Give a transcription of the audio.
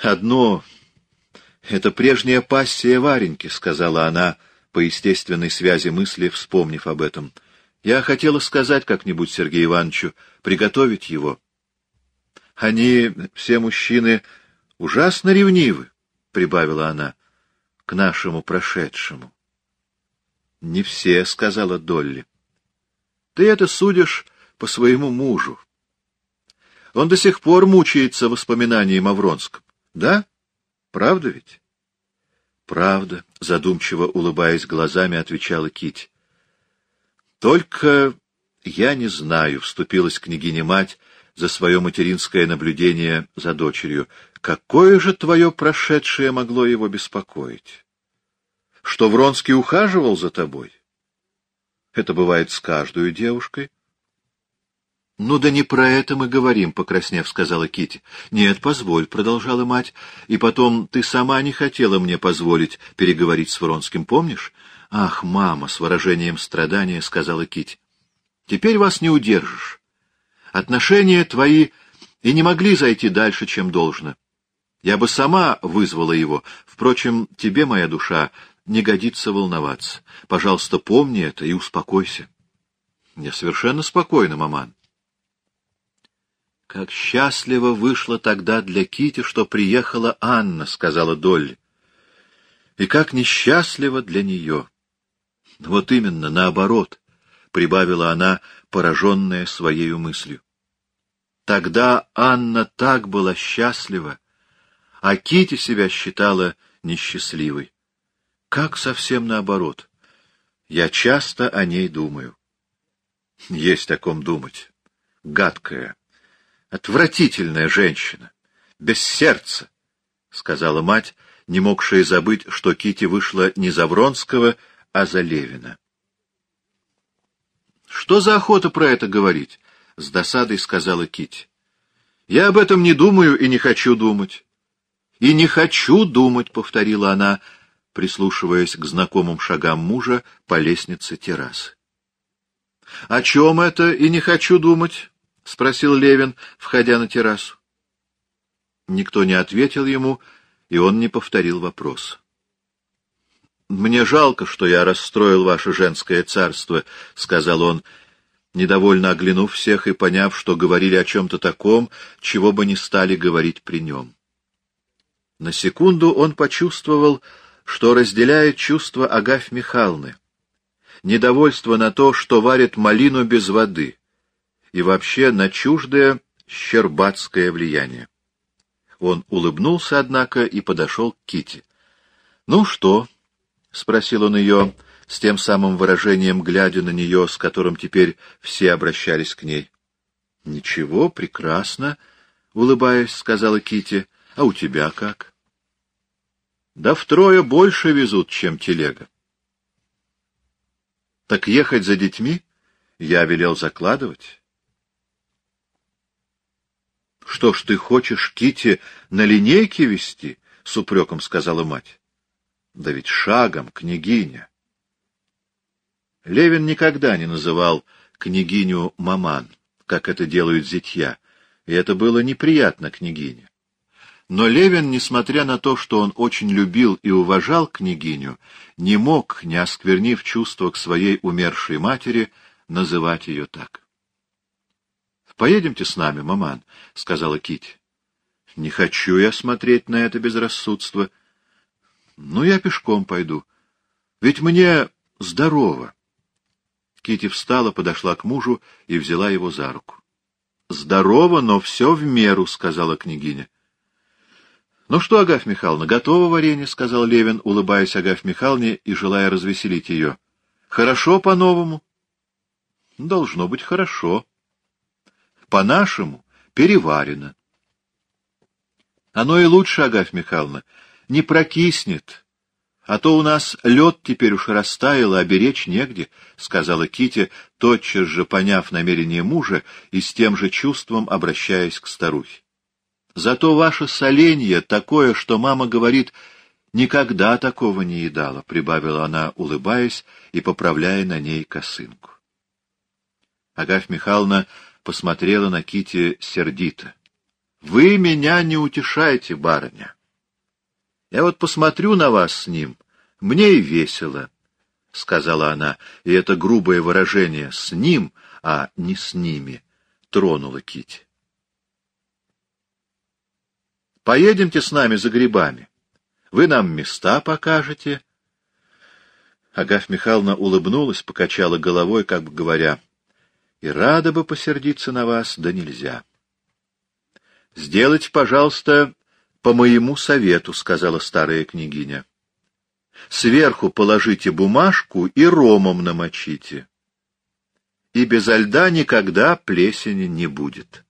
Одно — это прежняя пассия Вареньки, — сказала она по естественной связи мысли, вспомнив об этом. Я хотела сказать как-нибудь Сергею Ивановичу, приготовить его. Они, все мужчины, ужасно ревнивы, — прибавила она, — к нашему прошедшему. — Не все, — сказала Долли. — Ты это судишь по своему мужу. Он до сих пор мучается воспоминанием о Вронском. Да? Правда ведь? Правда, задумчиво улыбаясь глазами, отвечала Кити. Только я не знаю, вступилась княгиня-мать за свое материнское наблюдение за дочерью. Какое же твое прошедшее могло его беспокоить? Что Вронский ухаживал за тобой? Это бывает с каждой девушкой. — Ну да не про это мы говорим, — покраснев сказала Кити. Нет, позволь, — продолжала мать. — И потом, ты сама не хотела мне позволить переговорить с Вронским, помнишь? — Ах, мама, — с выражением страдания сказала Кити. Теперь вас не удержишь. Отношения твои и не могли зайти дальше, чем должно. Я бы сама вызвала его. Впрочем, тебе, моя душа, не годится волноваться. Пожалуйста, помни это и успокойся. Я совершенно спокойна, маман. Как счастливо вышло тогда для Кити, что приехала Анна, сказала Долли. И как несчастливо для нее. Вот именно, наоборот, прибавила она, пораженная своей мыслью. Тогда Анна так была счастлива, а Кити себя считала несчастливой. Как совсем наоборот. Я часто о ней думаю. Есть о ком думать. Гадкая, Отвратительная женщина, без сердца, — сказала мать, не могшая забыть, что Кити вышла не за Вронского, а за Левина. — Что за охота про это говорить? — с досадой сказала Кити. Я об этом не думаю и не хочу думать. — И не хочу думать, — повторила она, прислушиваясь к знакомым шагам мужа по лестнице террасы. — О чем это и не хочу думать? — спросил Левин, входя на террасу. Никто не ответил ему, и он не повторил вопрос. «Мне жалко, что я расстроил ваше женское царство», — сказал он, недовольно оглянув всех и поняв, что говорили о чем-то таком, чего бы не стали говорить при нем. На секунду он почувствовал, что разделяет чувство Агафь Михайловны, недовольство на то, что варит малину без воды — и вообще на чуждое щербатское влияние. Он улыбнулся, однако, и подошел к Кити. Ну что? — спросил он ее с тем самым выражением, глядя на нее, с которым теперь все обращались к ней. — Ничего, прекрасно, — улыбаясь, сказала Кити. А у тебя как? — Да втрое больше везут, чем телега. — Так ехать за детьми я велел закладывать. Что ж ты хочешь Кити на линейке вести? с упреком сказала мать. Да ведь шагом, княгиня. Левин никогда не называл княгиню маман, как это делают зятья, и это было неприятно княгине. Но Левин, несмотря на то, что он очень любил и уважал княгиню, не мог, не осквернив чувство к своей умершей матери, называть ее так. Поедемте с нами, маман, — сказала Кити. Не хочу я смотреть на это безрассудство. Ну, я пешком пойду. Ведь мне здорово. Кити встала, подошла к мужу и взяла его за руку. Здорово, но все в меру, — сказала княгиня. — Ну что, Агафь Михайловна, готово варенье, — сказал Левин, улыбаясь Агафь Михайловне и желая развеселить ее. — Хорошо по-новому? — Должно быть хорошо, по-нашему переварено. Оно и лучше, Агафь Михайловна, не прокиснет, а то у нас лед теперь уж растаял, а беречь негде, — сказала Кити, тотчас же поняв намерение мужа и с тем же чувством обращаясь к старухе. Зато ваше соленье такое, что мама говорит, никогда такого не едала, — прибавила она, улыбаясь и поправляя на ней косынку. Агафь Михайловна посмотрела на Кити сердито. Вы меня не утешаете, барыня. Я вот посмотрю на вас с ним, мне и весело, — сказала она, и это грубое выражение «с ним», а не «с ними» тронуло Кити. Поедемте с нами за грибами. Вы нам места покажете. Агафь Михайловна улыбнулась, покачала головой, как бы говоря, и рада бы посердиться на вас, да нельзя. — Сделайте, пожалуйста, по моему совету, — сказала старая княгиня. — Сверху положите бумажку и ромом намочите. И без льда никогда плесени не будет.